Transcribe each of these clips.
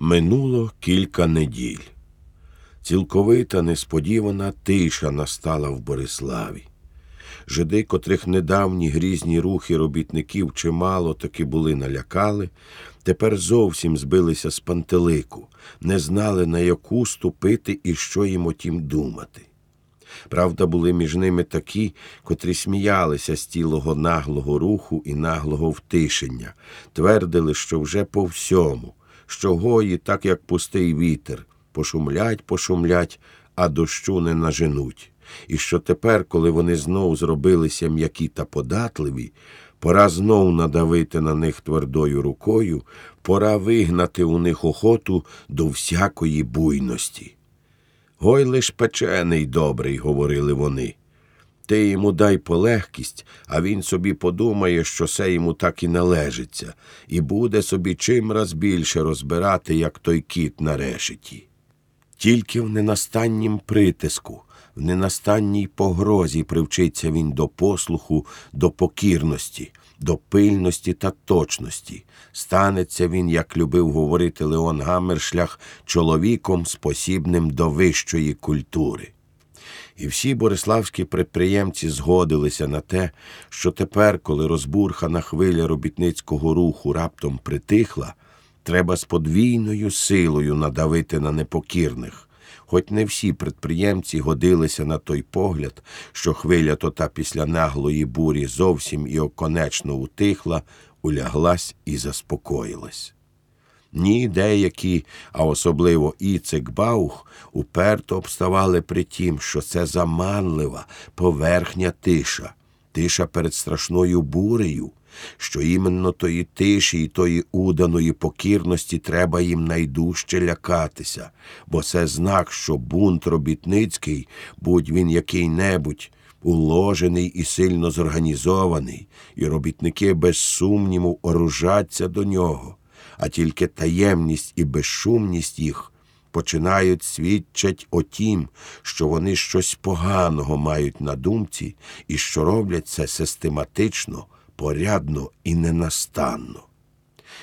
Минуло кілька неділь. Цілковита несподівана тиша настала в Бориславі. Жиди, котрих недавні грізні рухи робітників чимало таки були налякали, тепер зовсім збилися з пантелику, не знали, на яку ступити і що їм отім думати. Правда, були між ними такі, котрі сміялися з цілого наглого руху і наглого втишення, твердили, що вже по всьому, що гої, так як пустий вітер, пошумлять, пошумлять, а дощу не наженуть. І що тепер, коли вони знов зробилися м'які та податливі, пора знов надавити на них твердою рукою, пора вигнати у них охоту до всякої буйності. Гой лиш печений добрий, говорили вони. Ти йому дай полегкість, а він собі подумає, що це йому так і належиться, і буде собі чим раз більше розбирати, як той кіт на решеті. Тільки в ненастаннім притиску, в ненастанній погрозі привчиться він до послуху, до покірності, до пильності та точності. Станеться він, як любив говорити Леон Гаммершлях, чоловіком, спосібним до вищої культури. І всі бориславські підприємці згодилися на те, що тепер, коли розбурхана хвиля робітницького руху раптом притихла, треба з подвійною силою надавити на непокірних. Хоч не всі підприємці годилися на той погляд, що хвиля то та після наглої бурі зовсім і оконечно утихла, уляглась і заспокоїлась. Ні, деякі, а особливо Іцек Баух, уперто обставали при тім, що це заманлива, поверхня тиша, тиша перед страшною бурею, що іменно тої тиші і тої уданої покірності треба їм найдужче лякатися, бо це знак, що бунт робітницький, будь він який-небудь, уложений і сильно зорганізований, і робітники без сумніву оружаться до нього, а тільки таємність і безшумність їх. Починають свідчать о тім, що вони щось поганого мають на думці і що роблять це систематично, порядно і ненастанно.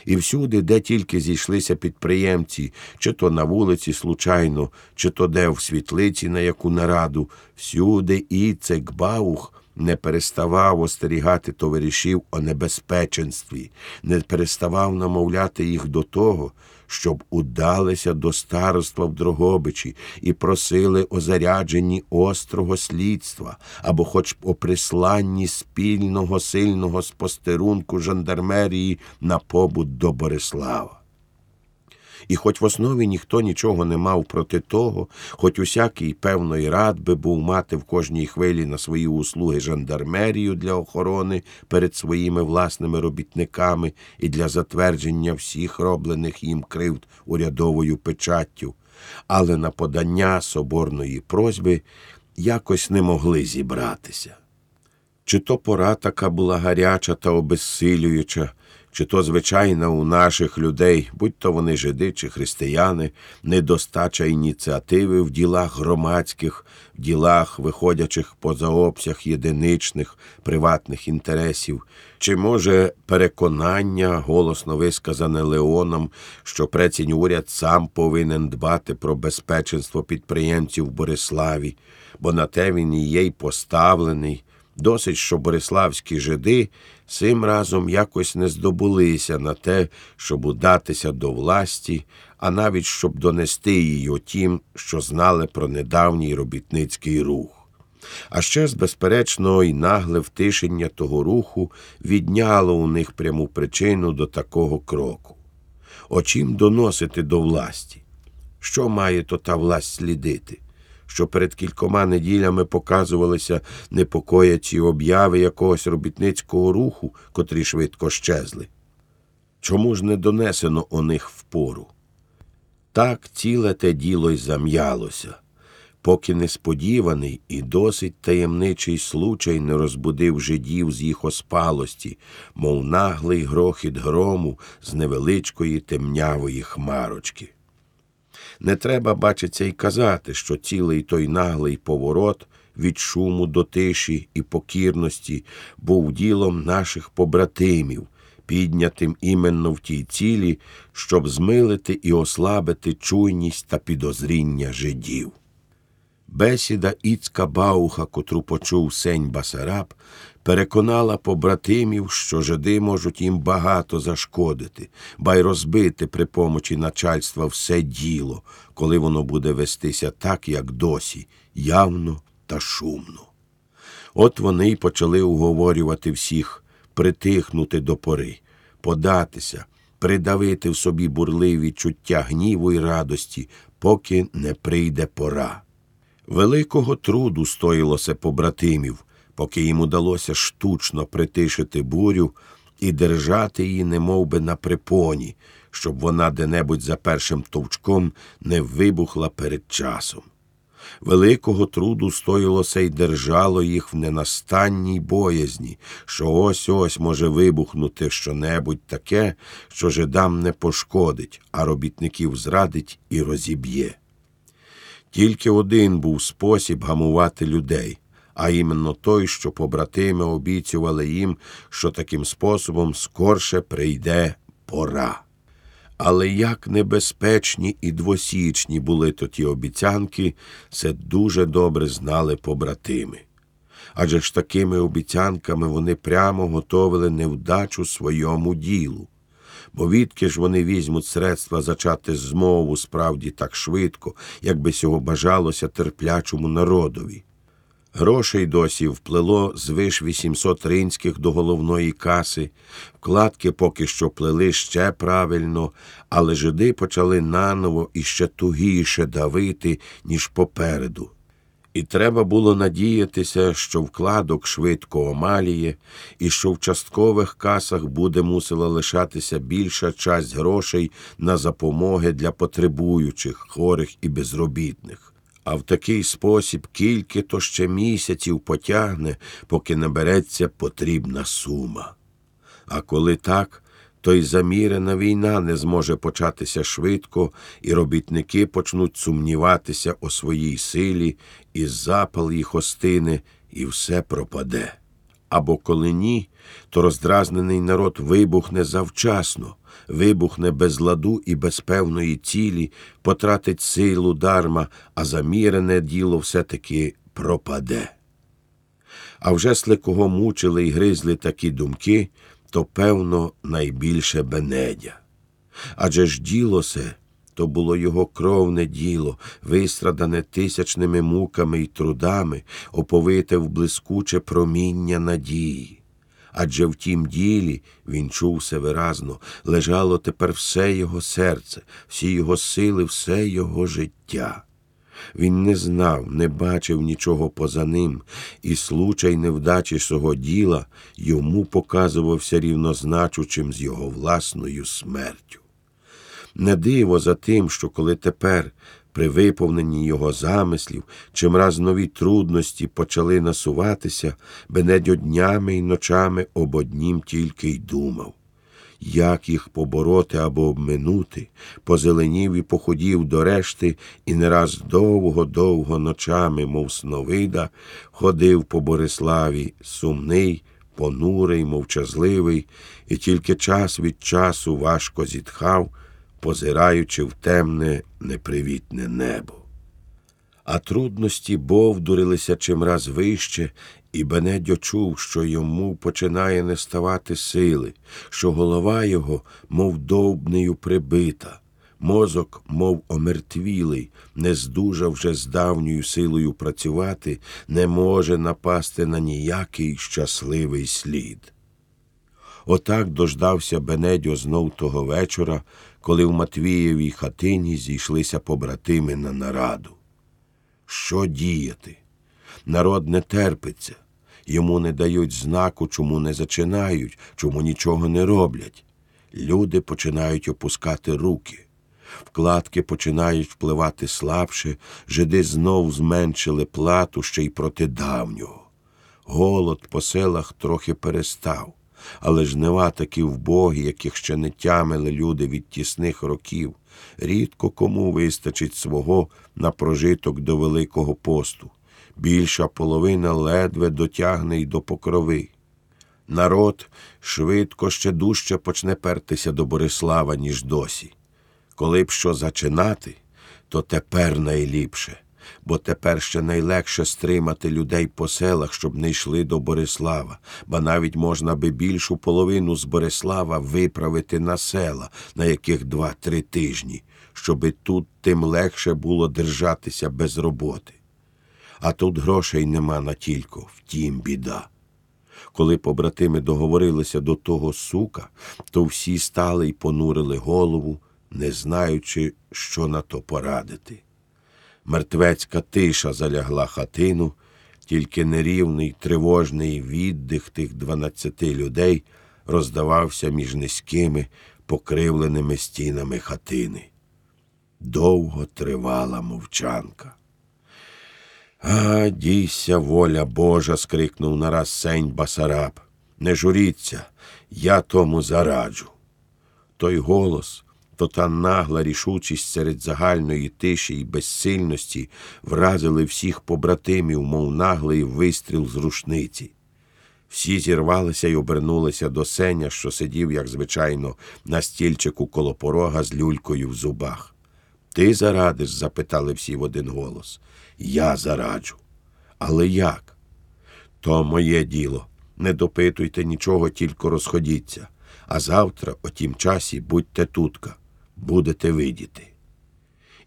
І всюди, де тільки зійшлися підприємці, чи то на вулиці случайно, чи то де в світлиці на яку нараду, всюди Іцек Баух не переставав остерігати товаришів о небезпеченстві, не переставав намовляти їх до того, щоб удалися до староства в Дрогобичі і просили о зарядженні острого слідства або хоч о присланні спільного сильного спостерунку жандармерії на побут до Борислава. І хоч в основі ніхто нічого не мав проти того, хоч усякий певної рад би був мати в кожній хвилі на свої услуги жандармерію для охорони перед своїми власними робітниками і для затвердження всіх роблених їм кривд урядовою печаттю, але на подання соборної просьби якось не могли зібратися. Чи то пора така була гаряча та обезсилююча, чи то звичайна у наших людей, будь то вони жиди чи християни, недостача ініціативи в ділах громадських, в ділах, виходячих поза обсяг єдиничних приватних інтересів, чи, може, переконання, голосно висказане Леоном, що прецінь уряд сам повинен дбати про безпеченство підприємців в Бориславі, бо на те він і є й поставлений. Досить, що бориславські жиди цим разом якось не здобулися на те, щоб удатися до власті, а навіть щоб донести її тім, що знали про недавній робітницький рух. А ще ж, безперечно, і нагле втишення того руху відняло у них пряму причину до такого кроку. О чим доносити до власті? Що має то та власть слідити? Що перед кількома неділями показувалися непокоячі обяви якогось робітницького руху, котрі швидко щезли. Чому ж не донесено о них впору? Так ціле те діло й зам'ялося, поки несподіваний і досить таємничий случай не розбудив жидів з їх оспалості, мов наглий грохіт грому з невеличкої темнявої хмарочки. Не треба, бачиться, й казати, що цілий той наглий поворот від шуму до тиші і покірності був ділом наших побратимів, піднятим іменно в тій цілі, щоб змилити і ослабити чуйність та підозріння жидів. Бесіда Іцка Бауха, котру почув сень Басараб, переконала побратимів, що жиди можуть їм багато зашкодити, ба й розбити при помочі начальства все діло, коли воно буде вестися так, як досі, явно та шумно. От вони й почали уговорювати всіх притихнути до пори, податися, придавити в собі бурливі чуття гніву й радості, поки не прийде пора. Великого труду стоїлося побратимів, поки їм удалося штучно притишити бурю і держати її немов би на припоні, щоб вона де-небудь за першим товчком не вибухла перед часом. Великого труду стоїлося й держало їх в ненастанній боязні, що ось ось може вибухнути щонебудь таке, що жидам не пошкодить, а робітників зрадить і розіб'є. Тільки один був спосіб гамувати людей, а іменно той, що побратими обіцювали їм, що таким способом скорше прийде пора. Але як небезпечні і двосічні були то ті обіцянки, це дуже добре знали побратими. Адже ж такими обіцянками вони прямо готовили невдачу своєму ділу. Бо відки ж вони візьмуть средства зачати змову справді так швидко, як би цього бажалося терплячому народові. Грошей досі вплило звиш 800 ринських до головної каси, вкладки поки що плели ще правильно, але жиди почали наново і ще тугіше давити, ніж попереду. І треба було надіятися, що вкладок швидко омаліє, і що в часткових касах буде мусила лишатися більша часть грошей на запомоги для потребуючих, хворих і безробітних. А в такий спосіб кільки то ще місяців потягне, поки набереться потрібна сума. А коли так, то й замірена війна не зможе початися швидко, і робітники почнуть сумніватися у своїй силі, і запал їх остине, і все пропаде. Або коли ні, то роздразнений народ вибухне завчасно, вибухне без ладу і без певної цілі, потратить силу дарма, а замірене діло все-таки пропаде. А вже сли кого мучили й гризли такі думки, то, певно, найбільше бенедя. Адже ж діло се, то було його кровне діло, вистрадане тисячними муками й трудами, оповите в блискуче проміння надії. Адже в тім ділі він чув все виразно, лежало тепер все його серце, всі його сили, все його життя. Він не знав, не бачив нічого поза ним, і случай невдачі свого діла йому показувався рівнозначучим з його власною смертю. Не диво за тим, що коли тепер, при виповненні його замислів, чимраз нові трудності почали насуватися, Бенедьо днями й ночами об однім тільки й думав як їх побороти або обминути, позеленів і походів до решти, і не раз довго-довго ночами, мов сновида, ходив по Бориславі, сумний, понурий, мовчазливий, і тільки час від часу важко зітхав, позираючи в темне, непривітне небо. А трудності бовдурилися чимраз вище, і Бенедьо чув, що йому починає не ставати сили, що голова його, мов довбнею прибита, мозок, мов омертвілий, не здужав вже з давньою силою працювати, не може напасти на ніякий щасливий слід. Отак дождався Бенедьо знов того вечора, коли в Матвієвій хатині зійшлися побратими на нараду. Що діяти? Народ не терпиться, йому не дають знаку, чому не зачинають, чому нічого не роблять. Люди починають опускати руки. Вкладки починають впливати слабше, жиди знов зменшили плату ще й проти давнього. Голод по селах трохи перестав, але жнива такі вбогі, яких ще не тямили люди від тісних років. Рідко кому вистачить свого на прожиток до Великого посту більша половина ледве дотягне й до покрови. Народ швидко ще дужче почне пертися до Борислава, ніж досі. Коли б що зачинати, то тепер найліпше, бо тепер ще найлегше стримати людей по селах, щоб не йшли до Борислава, ба навіть можна би більшу половину з Борислава виправити на села, на яких два-три тижні, щоби тут тим легше було держатися без роботи. А тут грошей нема на тільки, втім, біда. Коли побратими договорилися до того сука, то всі стали й понурили голову, не знаючи, що на то порадити. Мертвецька тиша залягла хатину, тільки нерівний тривожний віддих тих дванадцяти людей роздавався між низькими, покривленими стінами хатини. Довго тривала мовчанка. А, дійся, воля Божа. скрикнув нараз сень Басараб. Не журіться, я тому зараджу. Той голос, то та нагла рішучість серед загальної тиші і безсильності вразили всіх побратимів, мов наглий вистріл з рушниці. Всі зірвалися й обернулися до сеня, що сидів, як звичайно, на стільчику коло порога з люлькою в зубах. Ти зарадиш? запитали всі в один голос. Я зараджу. Але як? То моє діло. Не допитуйте нічого, тільки розходіться. А завтра, о тім часі, будьте тутка, будете видіти.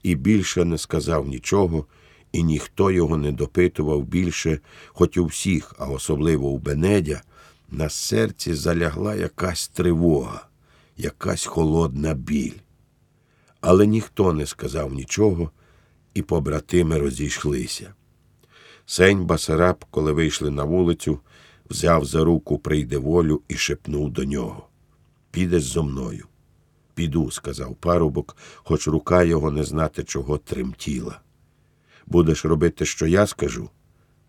І більше не сказав нічого, і ніхто його не допитував більше, хоч у всіх, а особливо у Бенедя, на серці залягла якась тривога, якась холодна біль. Але ніхто не сказав нічого, і побратими розійшлися. Сень Басараб, коли вийшли на вулицю, взяв за руку прийде волю і шепнув до нього. Підеш зо мною. Піду, сказав парубок, хоч рука його не знати чого тремтіла. Будеш робити, що я скажу?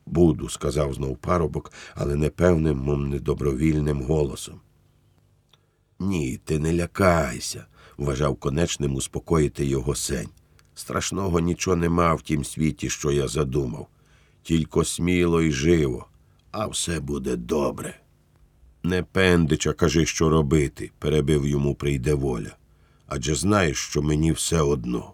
Буду, сказав знов парубок, але непевним, мов недобровільним голосом. Ні, ти не лякайся, вважав конечним успокоїти його сень. Страшного нічого нема в тім світі, що я задумав. Тільки сміло і живо, а все буде добре. Не пендича, кажи, що робити, перебив йому прийде воля. Адже знаєш, що мені все одно.